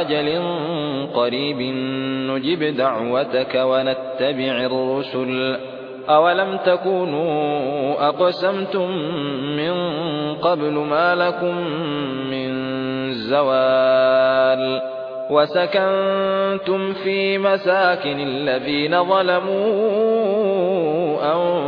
أجل قريب نجب دعوتك ونتبع الرسل. أولم تكونوا أقسمتم من قبل ما لكم من زوال؟ وسكنتم في مساكن الذين ظلموا أنفسهم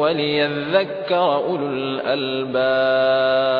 وليذكر أولو الألباب.